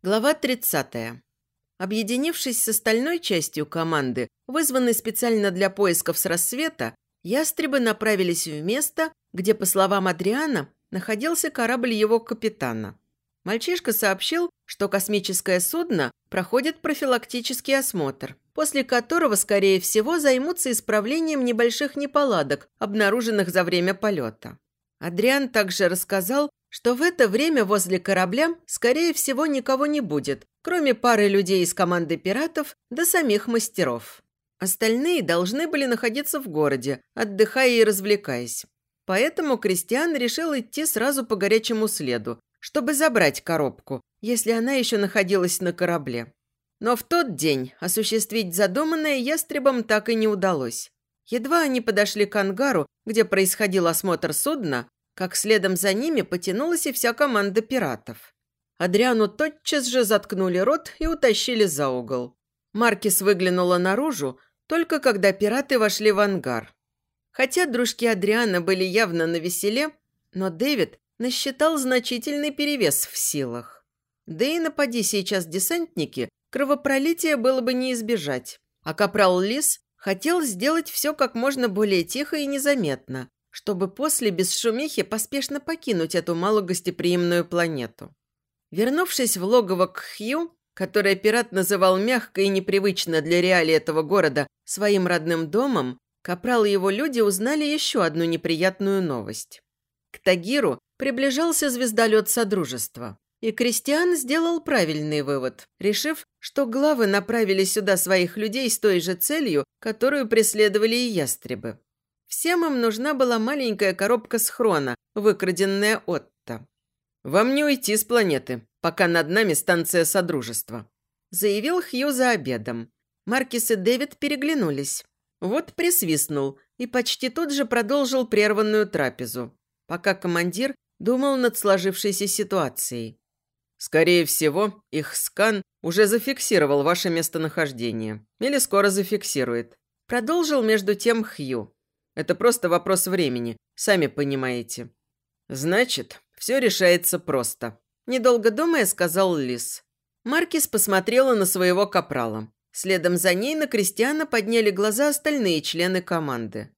Глава 30. Объединившись с остальной частью команды, вызванной специально для поисков с рассвета, ястребы направились в место, где, по словам Адриана, находился корабль его капитана. Мальчишка сообщил, что космическое судно проходит профилактический осмотр, после которого, скорее всего, займутся исправлением небольших неполадок, обнаруженных за время полета. Адриан также рассказал, что в это время возле корабля, скорее всего, никого не будет, кроме пары людей из команды пиратов до самих мастеров. Остальные должны были находиться в городе, отдыхая и развлекаясь. Поэтому Кристиан решил идти сразу по горячему следу, чтобы забрать коробку, если она еще находилась на корабле. Но в тот день осуществить задуманное ястребам так и не удалось. Едва они подошли к ангару, где происходил осмотр судна, как следом за ними потянулась и вся команда пиратов. Адриану тотчас же заткнули рот и утащили за угол. Маркис выглянула наружу, только когда пираты вошли в ангар. Хотя дружки Адриана были явно на веселе, но Дэвид насчитал значительный перевес в силах. Да и напади сейчас десантники, кровопролития было бы не избежать. А капрал Лис хотел сделать все как можно более тихо и незаметно, чтобы после без шумихи поспешно покинуть эту малогостеприимную планету. Вернувшись в логово к Хью, которое пират называл мягко и непривычно для реалий этого города своим родным домом, Капрал и его люди узнали еще одну неприятную новость. К Тагиру приближался звездолет Содружества. И Кристиан сделал правильный вывод, решив, что главы направили сюда своих людей с той же целью, которую преследовали и ястребы. Всем им нужна была маленькая коробка с хрона, выкраденная Отто. «Вам не уйти с планеты, пока над нами станция Содружества», заявил Хью за обедом. Маркис и Дэвид переглянулись. Вот присвистнул и почти тут же продолжил прерванную трапезу, пока командир думал над сложившейся ситуацией. «Скорее всего, их скан уже зафиксировал ваше местонахождение. Или скоро зафиксирует». Продолжил между тем Хью. Это просто вопрос времени, сами понимаете. Значит, все решается просто. Недолго думая, сказал Лис. Маркис посмотрела на своего капрала. Следом за ней на Кристиана подняли глаза остальные члены команды.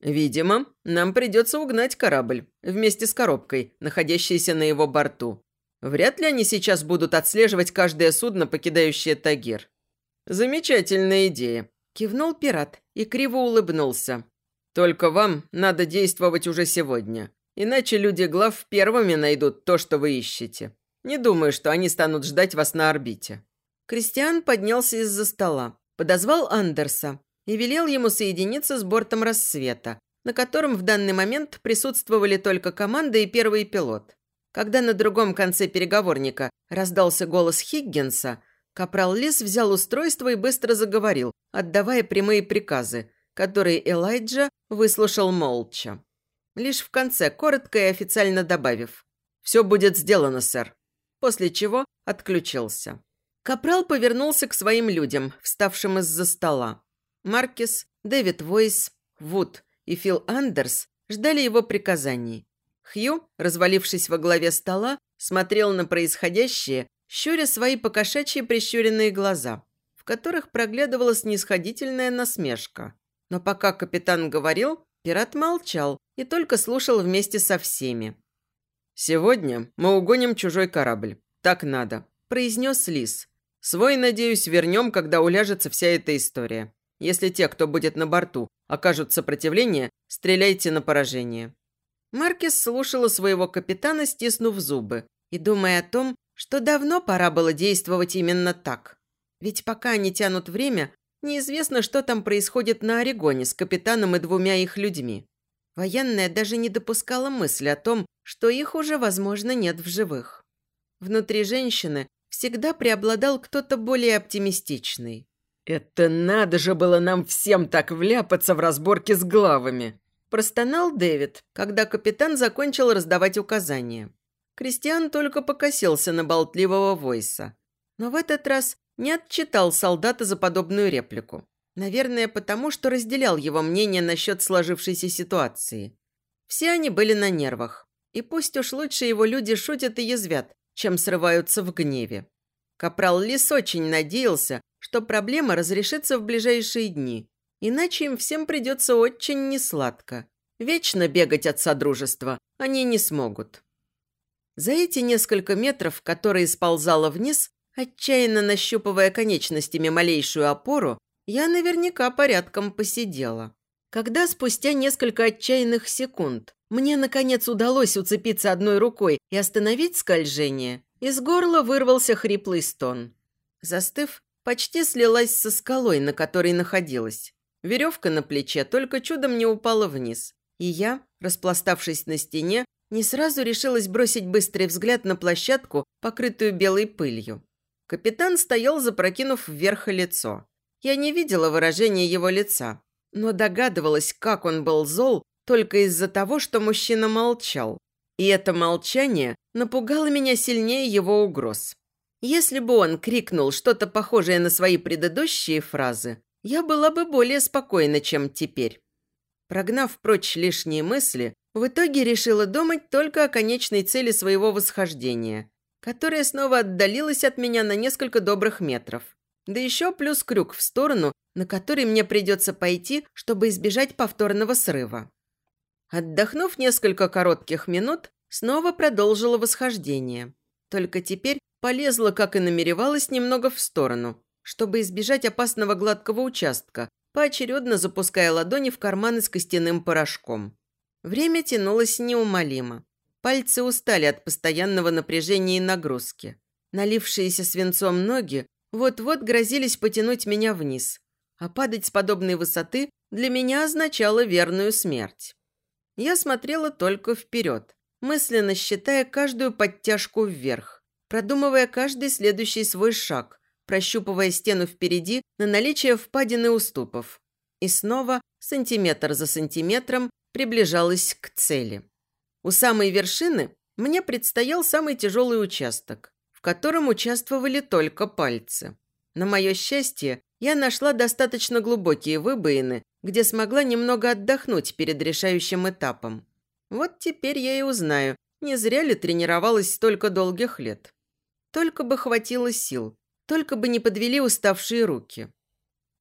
«Видимо, нам придется угнать корабль вместе с коробкой, находящейся на его борту. Вряд ли они сейчас будут отслеживать каждое судно, покидающее Тагир». «Замечательная идея», – кивнул пират и криво улыбнулся. Только вам надо действовать уже сегодня. Иначе люди глав первыми найдут то, что вы ищете. Не думаю, что они станут ждать вас на орбите». Кристиан поднялся из-за стола, подозвал Андерса и велел ему соединиться с бортом рассвета, на котором в данный момент присутствовали только команда и первый пилот. Когда на другом конце переговорника раздался голос Хиггинса, капрал Лис взял устройство и быстро заговорил, отдавая прямые приказы, который Элайджа выслушал молча. Лишь в конце, коротко и официально добавив «Все будет сделано, сэр», после чего отключился. Капрал повернулся к своим людям, вставшим из-за стола. Маркис, Дэвид Войс, Вуд и Фил Андерс ждали его приказаний. Хью, развалившись во главе стола, смотрел на происходящее, щуря свои покошачьи прищуренные глаза, в которых проглядывала снисходительная насмешка. Но пока капитан говорил, пират молчал и только слушал вместе со всеми. «Сегодня мы угоним чужой корабль. Так надо», – произнес Лис. «Свой, надеюсь, вернем, когда уляжется вся эта история. Если те, кто будет на борту, окажут сопротивление, стреляйте на поражение». Маркис слушала своего капитана, стиснув зубы, и думая о том, что давно пора было действовать именно так. Ведь пока они тянут время, Неизвестно, что там происходит на Орегоне с капитаном и двумя их людьми. Военная даже не допускала мысли о том, что их уже, возможно, нет в живых. Внутри женщины всегда преобладал кто-то более оптимистичный. «Это надо же было нам всем так вляпаться в разборке с главами!» Простонал Дэвид, когда капитан закончил раздавать указания. Кристиан только покосился на болтливого Войса. Но в этот раз не отчитал солдата за подобную реплику. Наверное, потому что разделял его мнение насчет сложившейся ситуации. Все они были на нервах. И пусть уж лучше его люди шутят и язвят, чем срываются в гневе. Капрал Лис очень надеялся, что проблема разрешится в ближайшие дни. Иначе им всем придется очень несладко. Вечно бегать от содружества они не смогут. За эти несколько метров, которые сползала вниз, отчаянно нащупывая конечностями малейшую опору, я наверняка порядком посидела. Когда спустя несколько отчаянных секунд мне, наконец, удалось уцепиться одной рукой и остановить скольжение, из горла вырвался хриплый стон. Застыв, почти слилась со скалой, на которой находилась. Веревка на плече только чудом не упала вниз. И я, распластавшись на стене, не сразу решилась бросить быстрый взгляд на площадку, покрытую белой пылью. Капитан стоял, запрокинув вверх лицо. Я не видела выражения его лица, но догадывалась, как он был зол только из-за того, что мужчина молчал. И это молчание напугало меня сильнее его угроз. Если бы он крикнул что-то похожее на свои предыдущие фразы, я была бы более спокойна, чем теперь. Прогнав прочь лишние мысли, в итоге решила думать только о конечной цели своего восхождения, которая снова отдалилась от меня на несколько добрых метров. Да еще плюс крюк в сторону, на который мне придется пойти, чтобы избежать повторного срыва. Отдохнув несколько коротких минут, снова продолжила восхождение. Только теперь полезла, как и намеревалась, немного в сторону, чтобы избежать опасного гладкого участка, поочередно запуская ладони в карманы с костяным порошком. Время тянулось неумолимо. Пальцы устали от постоянного напряжения и нагрузки. Налившиеся свинцом ноги вот-вот грозились потянуть меня вниз, а падать с подобной высоты для меня означало верную смерть. Я смотрела только вперед, мысленно считая каждую подтяжку вверх, продумывая каждый следующий свой шаг, прощупывая стену впереди на наличие впадин и уступов. И снова, сантиметр за сантиметром, приближалась к цели. У самой вершины мне предстоял самый тяжелый участок котором участвовали только пальцы. На мое счастье, я нашла достаточно глубокие выбоины, где смогла немного отдохнуть перед решающим этапом. Вот теперь я и узнаю, не зря ли тренировалась столько долгих лет. Только бы хватило сил, только бы не подвели уставшие руки.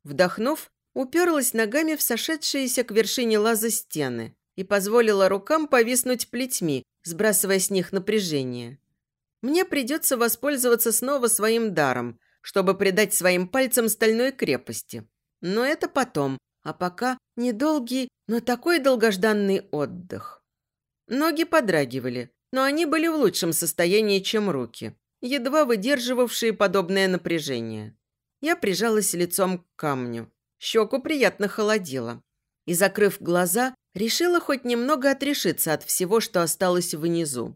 Вдохнув, уперлась ногами в сошедшиеся к вершине лаза стены и позволила рукам повиснуть плетьми, сбрасывая с них напряжение. Мне придется воспользоваться снова своим даром, чтобы придать своим пальцам стальной крепости. Но это потом, а пока недолгий, но такой долгожданный отдых. Ноги подрагивали, но они были в лучшем состоянии, чем руки, едва выдерживавшие подобное напряжение. Я прижалась лицом к камню. Щеку приятно холодило. И, закрыв глаза, решила хоть немного отрешиться от всего, что осталось внизу.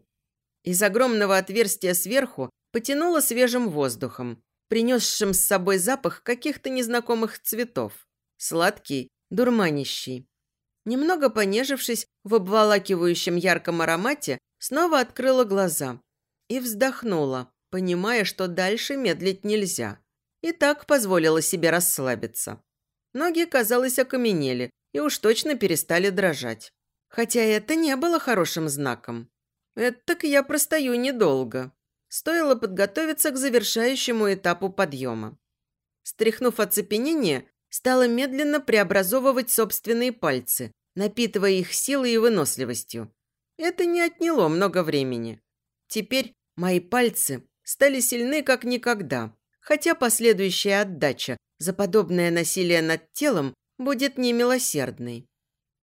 Из огромного отверстия сверху потянуло свежим воздухом, принесшим с собой запах каких-то незнакомых цветов. Сладкий, дурманящий. Немного понежившись в обволакивающем ярком аромате, снова открыла глаза и вздохнула, понимая, что дальше медлить нельзя. И так позволила себе расслабиться. Ноги, казалось, окаменели и уж точно перестали дрожать. Хотя это не было хорошим знаком. Это так я простою недолго. Стоило подготовиться к завершающему этапу подъема. Стряхнув оцепенение, стала медленно преобразовывать собственные пальцы, напитывая их силой и выносливостью. Это не отняло много времени. Теперь мои пальцы стали сильны как никогда, хотя последующая отдача за подобное насилие над телом будет немилосердной.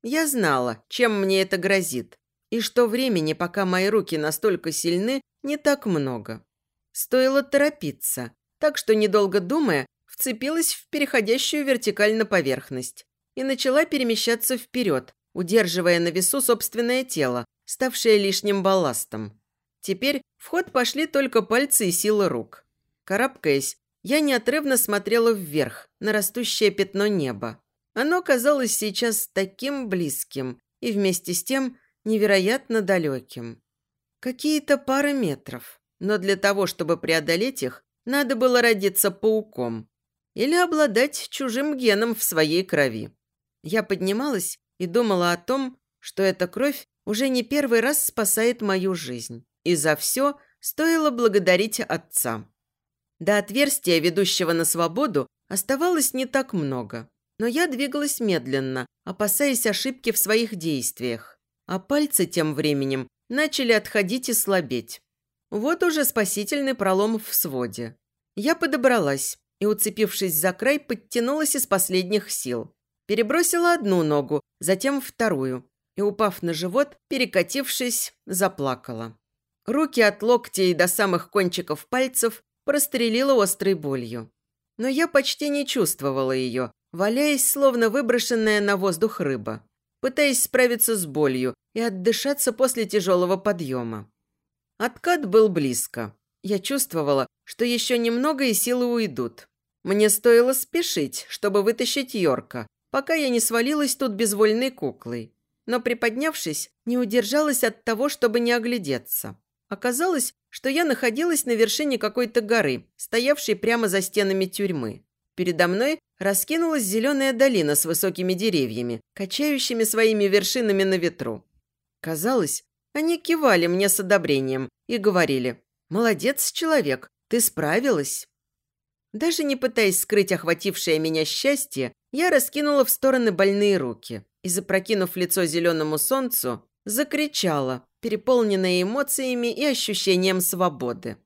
Я знала, чем мне это грозит, и что времени, пока мои руки настолько сильны, не так много. Стоило торопиться, так что, недолго думая, вцепилась в переходящую вертикально поверхность и начала перемещаться вперед, удерживая на весу собственное тело, ставшее лишним балластом. Теперь в ход пошли только пальцы и сила рук. Карабкаясь, я неотрывно смотрела вверх, на растущее пятно неба. Оно казалось сейчас таким близким и вместе с тем невероятно далеким. Какие-то пары метров, но для того, чтобы преодолеть их, надо было родиться пауком или обладать чужим геном в своей крови. Я поднималась и думала о том, что эта кровь уже не первый раз спасает мою жизнь. И за все стоило благодарить отца. До отверстия, ведущего на свободу, оставалось не так много. Но я двигалась медленно, опасаясь ошибки в своих действиях. А пальцы тем временем начали отходить и слабеть. Вот уже спасительный пролом в своде. Я подобралась и, уцепившись за край, подтянулась из последних сил. Перебросила одну ногу, затем вторую и, упав на живот, перекатившись, заплакала. Руки от локтей до самых кончиков пальцев прострелила острой болью. Но я почти не чувствовала ее, валяясь, словно выброшенная на воздух рыба, пытаясь справиться с болью и отдышаться после тяжелого подъема. Откат был близко. Я чувствовала, что еще немного и силы уйдут. Мне стоило спешить, чтобы вытащить Йорка, пока я не свалилась тут безвольной куклой. Но приподнявшись, не удержалась от того, чтобы не оглядеться. Оказалось, что я находилась на вершине какой-то горы, стоявшей прямо за стенами тюрьмы. Передо мной раскинулась зеленая долина с высокими деревьями, качающими своими вершинами на ветру. Казалось, они кивали мне с одобрением и говорили «Молодец, человек, ты справилась». Даже не пытаясь скрыть охватившее меня счастье, я раскинула в стороны больные руки и, запрокинув лицо зеленому солнцу, закричала, переполненная эмоциями и ощущением свободы.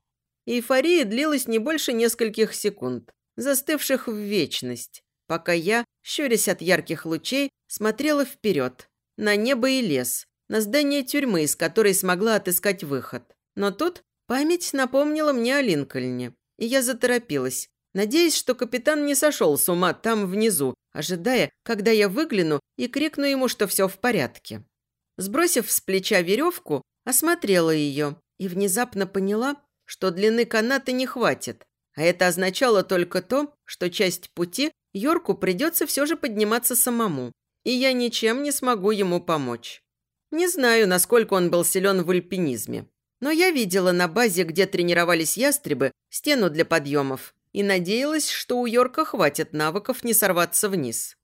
Эйфория длилась не больше нескольких секунд, застывших в вечность, пока я, щурясь от ярких лучей, смотрела вперед, на небо и лес, на здание тюрьмы, из которой смогла отыскать выход. Но тут память напомнила мне о Линкольне, и я заторопилась, надеясь, что капитан не сошел с ума там внизу, ожидая, когда я выгляну и крикну ему, что все в порядке. Сбросив с плеча веревку, осмотрела ее и внезапно поняла, что длины каната не хватит, а это означало только то, что часть пути Йорку придется все же подниматься самому, и я ничем не смогу ему помочь. Не знаю, насколько он был силен в альпинизме, но я видела на базе, где тренировались ястребы, стену для подъемов и надеялась, что у Йорка хватит навыков не сорваться вниз.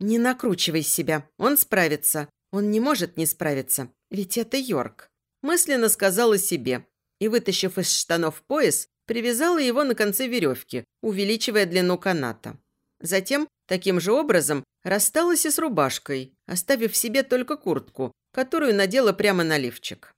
«Не накручивай себя, он справится. Он не может не справиться, ведь это Йорк», мысленно сказала себе и, вытащив из штанов пояс, привязала его на конце веревки, увеличивая длину каната. Затем, таким же образом, рассталась и с рубашкой, оставив себе только куртку, которую надела прямо на лифчик.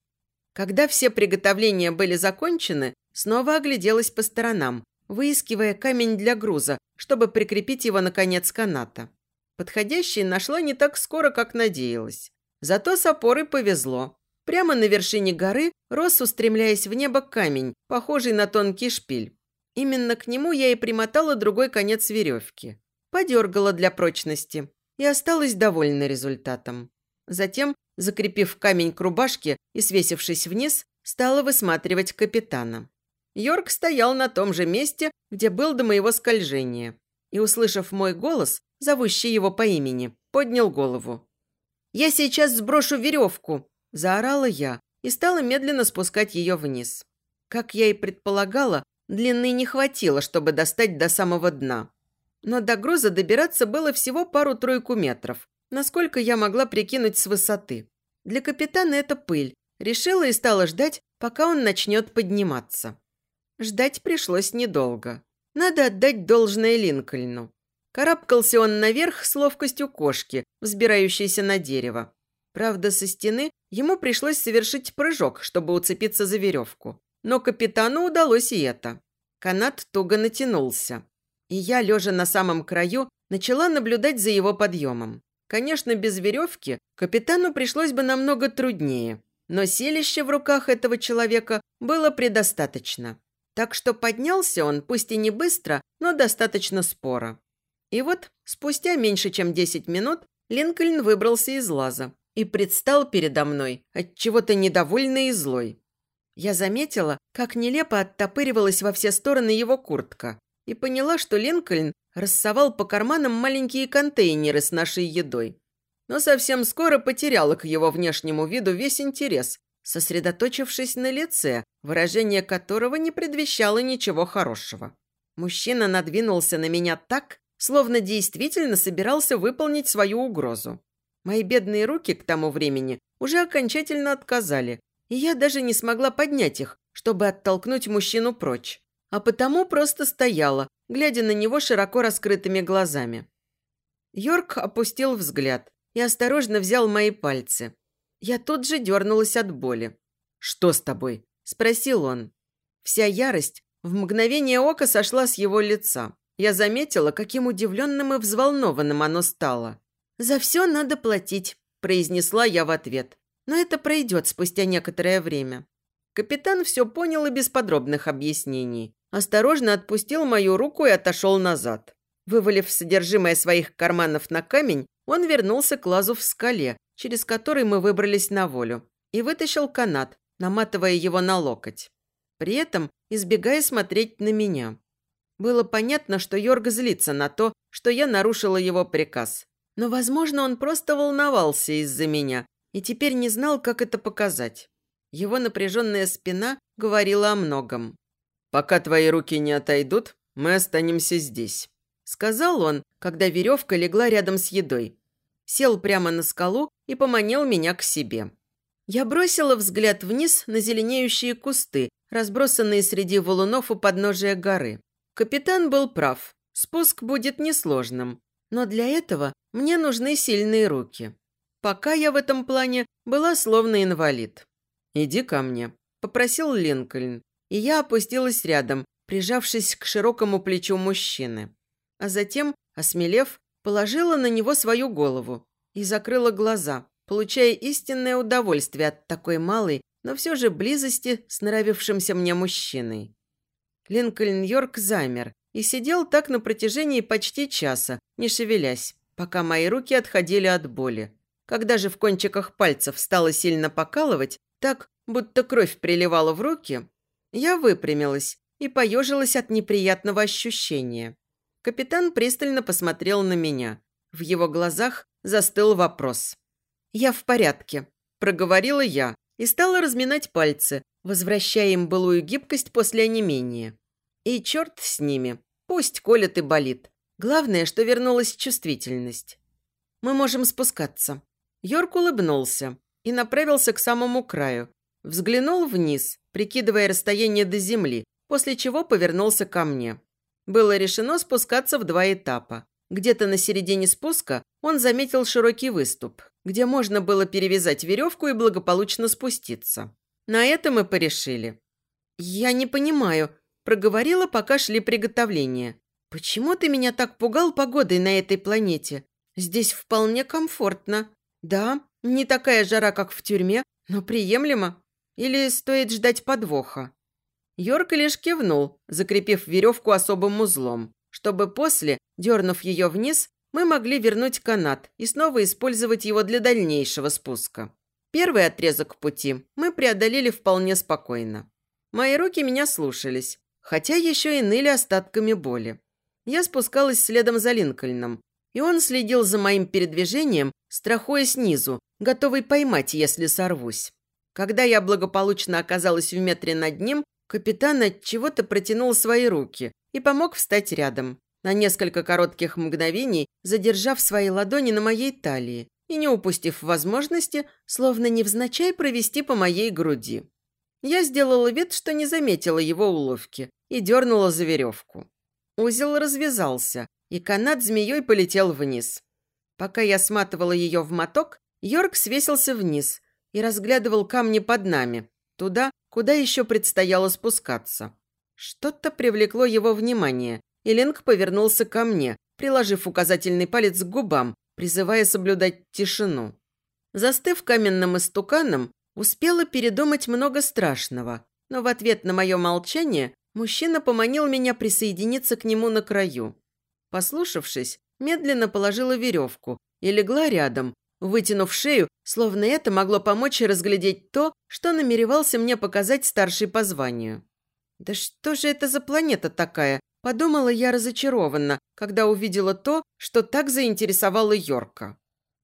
Когда все приготовления были закончены, снова огляделась по сторонам, выискивая камень для груза, чтобы прикрепить его на конец каната. Подходящий нашла не так скоро, как надеялась. Зато с опорой повезло. Прямо на вершине горы рос, устремляясь в небо, камень, похожий на тонкий шпиль. Именно к нему я и примотала другой конец веревки. Подергала для прочности и осталась довольна результатом. Затем, закрепив камень к рубашке и свесившись вниз, стала высматривать капитана. Йорк стоял на том же месте, где был до моего скольжения. И, услышав мой голос, зовущий его по имени, поднял голову. «Я сейчас сброшу веревку!» – заорала я и стала медленно спускать ее вниз. Как я и предполагала, длины не хватило, чтобы достать до самого дна. Но до груза добираться было всего пару-тройку метров, насколько я могла прикинуть с высоты. Для капитана это пыль. Решила и стала ждать, пока он начнет подниматься. Ждать пришлось недолго. Надо отдать должное Линкольну. Карабкался он наверх с ловкостью кошки, взбирающейся на дерево. Правда, со стены ему пришлось совершить прыжок, чтобы уцепиться за веревку. Но капитану удалось и это. Канат туго натянулся. И я, лежа на самом краю, начала наблюдать за его подъемом. Конечно, без веревки капитану пришлось бы намного труднее, но селища в руках этого человека было предостаточно. Так что поднялся он, пусть и не быстро, но достаточно споро. И вот, спустя меньше чем 10 минут, Линкольн выбрался из лаза и предстал передо мной, от чего-то недовольный и злой. Я заметила, как нелепо оттопыривалась во все стороны его куртка, и поняла, что Линкольн рассовал по карманам маленькие контейнеры с нашей едой. Но совсем скоро потеряла к его внешнему виду весь интерес, сосредоточившись на лице, выражение которого не предвещало ничего хорошего. Мужчина надвинулся на меня так, словно действительно собирался выполнить свою угрозу. Мои бедные руки к тому времени уже окончательно отказали, и я даже не смогла поднять их, чтобы оттолкнуть мужчину прочь. а потому просто стояла, глядя на него широко раскрытыми глазами. Йорк опустил взгляд и осторожно взял мои пальцы. Я тут же дернулась от боли. «Что с тобой?» – спросил он. Вся ярость в мгновение ока сошла с его лица. Я заметила, каким удивленным и взволнованным оно стало. «За все надо платить», – произнесла я в ответ. «Но это пройдет спустя некоторое время». Капитан все понял и без подробных объяснений. Осторожно отпустил мою руку и отошел назад. Вывалив содержимое своих карманов на камень, он вернулся к лазу в скале, через который мы выбрались на волю, и вытащил канат, наматывая его на локоть. При этом избегая смотреть на меня. Было понятно, что Йорг злится на то, что я нарушила его приказ. Но, возможно, он просто волновался из-за меня и теперь не знал, как это показать. Его напряженная спина говорила о многом. «Пока твои руки не отойдут, мы останемся здесь», – сказал он, когда веревка легла рядом с едой. Сел прямо на скалу и поманил меня к себе. Я бросила взгляд вниз на зеленеющие кусты, разбросанные среди валунов у подножия горы. Капитан был прав. Спуск будет несложным. Но для этого мне нужны сильные руки. Пока я в этом плане была словно инвалид. «Иди ко мне», – попросил Линкольн. И я опустилась рядом, прижавшись к широкому плечу мужчины. А затем, осмелев, положила на него свою голову и закрыла глаза, получая истинное удовольствие от такой малой, но все же близости с нравившимся мне мужчиной. Линкольн Йорк замер и сидел так на протяжении почти часа, не шевелясь, пока мои руки отходили от боли. Когда же в кончиках пальцев стало сильно покалывать, так, будто кровь приливала в руки, я выпрямилась и поежилась от неприятного ощущения. Капитан пристально посмотрел на меня. В его глазах застыл вопрос. «Я в порядке», – проговорила я и стала разминать пальцы, возвращая им былую гибкость после онемения. И черт с ними, пусть колет и болит. Главное, что вернулась чувствительность. Мы можем спускаться. Йорк улыбнулся и направился к самому краю. Взглянул вниз, прикидывая расстояние до земли, после чего повернулся ко мне. Было решено спускаться в два этапа. Где-то на середине спуска он заметил широкий выступ, где можно было перевязать веревку и благополучно спуститься. На это мы порешили. «Я не понимаю», – проговорила, пока шли приготовления. «Почему ты меня так пугал погодой на этой планете? Здесь вполне комфортно. Да, не такая жара, как в тюрьме, но приемлемо. Или стоит ждать подвоха?» Йорк лишь кивнул, закрепив веревку особым узлом, чтобы после, дернув ее вниз, мы могли вернуть канат и снова использовать его для дальнейшего спуска. Первый отрезок пути мы преодолели вполне спокойно. Мои руки меня слушались, хотя еще и ныли остатками боли. Я спускалась следом за Линкольном, и он следил за моим передвижением, страхуя снизу, готовый поймать, если сорвусь. Когда я благополучно оказалась в метре над ним, капитан от чего-то протянул свои руки и помог встать рядом на несколько коротких мгновений задержав свои ладони на моей талии и не упустив возможности, словно невзначай провести по моей груди. Я сделала вид, что не заметила его уловки и дернула за веревку. Узел развязался, и канат змеей полетел вниз. Пока я сматывала ее в моток, Йорк свесился вниз и разглядывал камни под нами, туда, куда еще предстояло спускаться. Что-то привлекло его внимание, и Ленг повернулся ко мне, приложив указательный палец к губам, призывая соблюдать тишину. Застыв каменным истуканом, успела передумать много страшного, но в ответ на мое молчание мужчина поманил меня присоединиться к нему на краю. Послушавшись, медленно положила веревку и легла рядом, вытянув шею, словно это могло помочь разглядеть то, что намеревался мне показать старший по званию. Да что же это за планета такая, Подумала я разочарованно, когда увидела то, что так заинтересовало Йорка.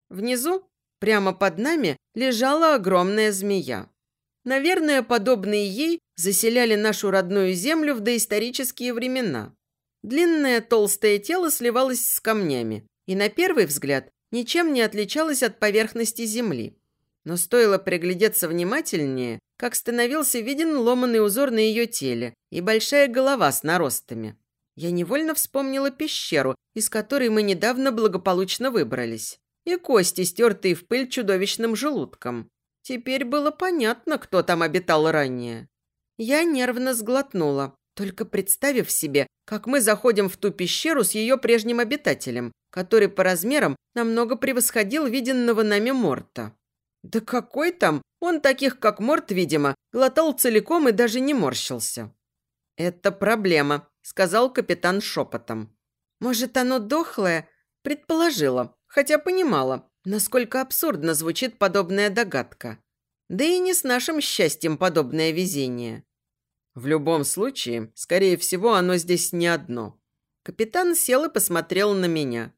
Внизу, прямо под нами, лежала огромная змея. Наверное, подобные ей заселяли нашу родную землю в доисторические времена. Длинное толстое тело сливалось с камнями и, на первый взгляд, ничем не отличалось от поверхности земли. Но стоило приглядеться внимательнее, как становился виден ломаный узор на ее теле и большая голова с наростами. Я невольно вспомнила пещеру, из которой мы недавно благополучно выбрались, и кости, стертые в пыль чудовищным желудком. Теперь было понятно, кто там обитал ранее. Я нервно сглотнула, только представив себе, как мы заходим в ту пещеру с ее прежним обитателем, который по размерам намного превосходил виденного нами Морта. Да какой там? Он таких, как Морт, видимо, глотал целиком и даже не морщился. «Это проблема», – сказал капитан шепотом. «Может, оно дохлое?» – предположила, хотя понимала, насколько абсурдно звучит подобная догадка. Да и не с нашим счастьем подобное везение. В любом случае, скорее всего, оно здесь не одно. Капитан сел и посмотрел на меня.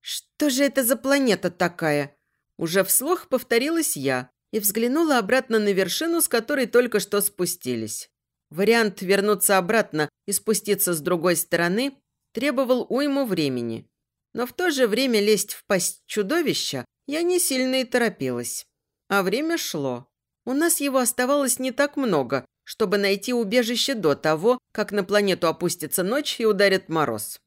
«Что же это за планета такая?» Уже вслух повторилась я и взглянула обратно на вершину, с которой только что спустились. Вариант вернуться обратно и спуститься с другой стороны требовал уйму времени. Но в то же время лезть в пасть чудовища я не сильно и торопилась. А время шло. У нас его оставалось не так много, чтобы найти убежище до того, как на планету опустится ночь и ударит мороз.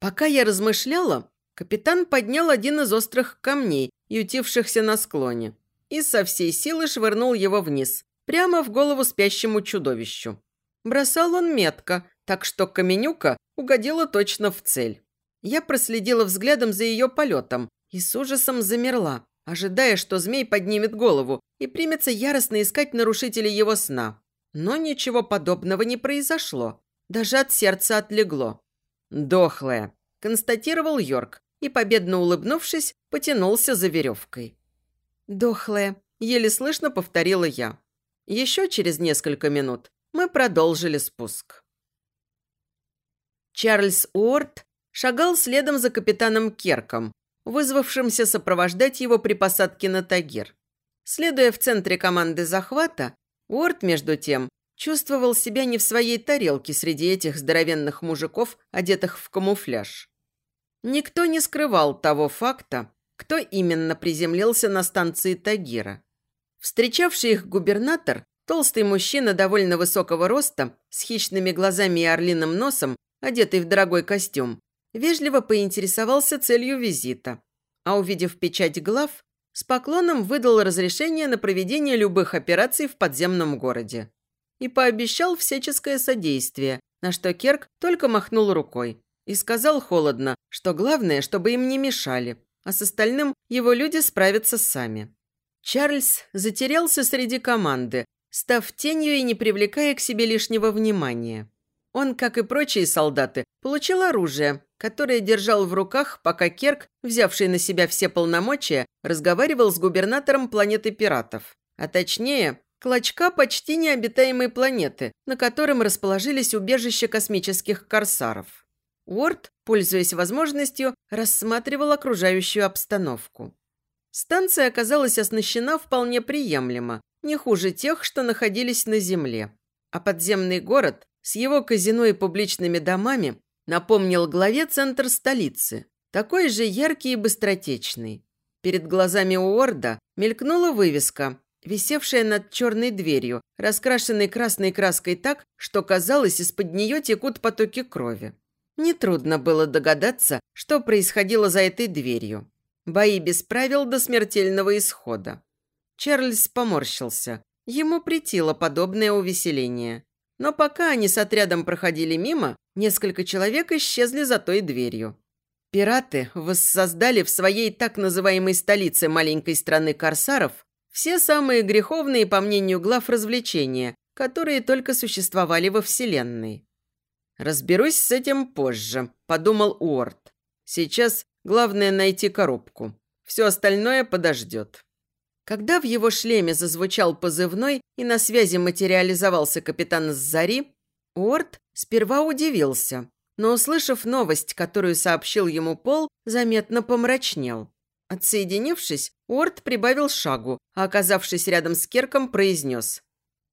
Пока я размышляла, капитан поднял один из острых камней, ютившихся на склоне, и со всей силы швырнул его вниз, прямо в голову спящему чудовищу. Бросал он метко, так что каменюка угодила точно в цель. Я проследила взглядом за ее полетом и с ужасом замерла, ожидая, что змей поднимет голову и примется яростно искать нарушителей его сна. Но ничего подобного не произошло. Даже от сердца отлегло. «Дохлая», – констатировал Йорк и, победно улыбнувшись, потянулся за веревкой. «Дохлая», – еле слышно повторила я. Еще через несколько минут мы продолжили спуск. Чарльз Уорд шагал следом за капитаном Керком, вызвавшимся сопровождать его при посадке на Тагир. Следуя в центре команды захвата, Уорд, между тем, чувствовал себя не в своей тарелке среди этих здоровенных мужиков, одетых в камуфляж. Никто не скрывал того факта, кто именно приземлился на станции Тагира. Встречавший их губернатор, толстый мужчина довольно высокого роста, с хищными глазами и орлиным носом, одетый в дорогой костюм, вежливо поинтересовался целью визита, а увидев печать глав, с поклоном выдал разрешение на проведение любых операций в подземном городе. И пообещал всяческое содействие, на что Керк только махнул рукой и сказал холодно, что главное, чтобы им не мешали, а с остальным его люди справятся сами. Чарльз затерялся среди команды, став тенью и не привлекая к себе лишнего внимания. Он, как и прочие солдаты, получил оружие, которое держал в руках, пока Керк, взявший на себя все полномочия, разговаривал с губернатором планеты пиратов. А точнее, клочка почти необитаемой планеты, на котором расположились убежища космических корсаров. Уорд, пользуясь возможностью, рассматривал окружающую обстановку. Станция оказалась оснащена вполне приемлемо, не хуже тех, что находились на Земле. А подземный город с его казино и публичными домами напомнил главе центр столицы, такой же яркий и быстротечный. Перед глазами Уорда мелькнула вывеска, висевшая над черной дверью, раскрашенной красной краской так, что казалось, из-под нее текут потоки крови. Нетрудно было догадаться, что происходило за этой дверью. Бои без правил до смертельного исхода. Чарльз поморщился. Ему притило подобное увеселение. Но пока они с отрядом проходили мимо, несколько человек исчезли за той дверью. Пираты воссоздали в своей так называемой столице маленькой страны корсаров все самые греховные, по мнению глав, развлечения, которые только существовали во Вселенной. «Разберусь с этим позже», – подумал Уорд. «Сейчас главное найти коробку. Все остальное подождет». Когда в его шлеме зазвучал позывной и на связи материализовался капитан с Зари, Уорд сперва удивился, но, услышав новость, которую сообщил ему Пол, заметно помрачнел. Отсоединившись, Уорд прибавил шагу, а, оказавшись рядом с Керком, произнес.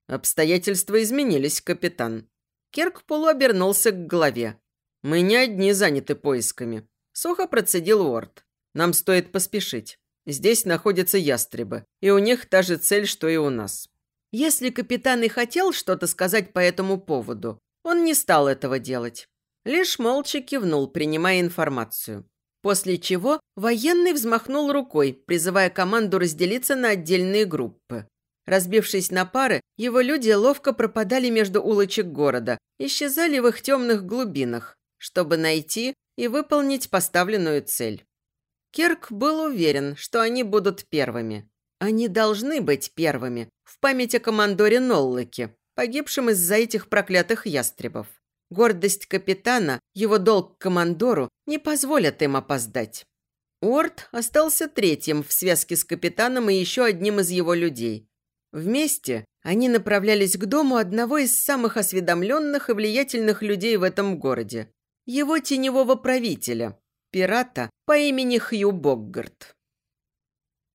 «Обстоятельства изменились, капитан». Керк полуобернулся к голове. «Мы не одни заняты поисками», – сухо процедил Уорд. «Нам стоит поспешить. Здесь находятся ястребы, и у них та же цель, что и у нас. Если капитан и хотел что-то сказать по этому поводу, он не стал этого делать. Лишь молча кивнул, принимая информацию. После чего военный взмахнул рукой, призывая команду разделиться на отдельные группы. Разбившись на пары, его люди ловко пропадали между улочек города, исчезали в их темных глубинах, чтобы найти и выполнить поставленную цель. Керк был уверен, что они будут первыми. Они должны быть первыми в память о командоре Ноллоке, погибшем из-за этих проклятых ястребов. Гордость капитана, его долг к командору не позволят им опоздать. Уорд остался третьим в связке с капитаном и еще одним из его людей. Вместе они направлялись к дому одного из самых осведомленных и влиятельных людей в этом городе. Его теневого правителя, пирата по имени Хью Боггарт.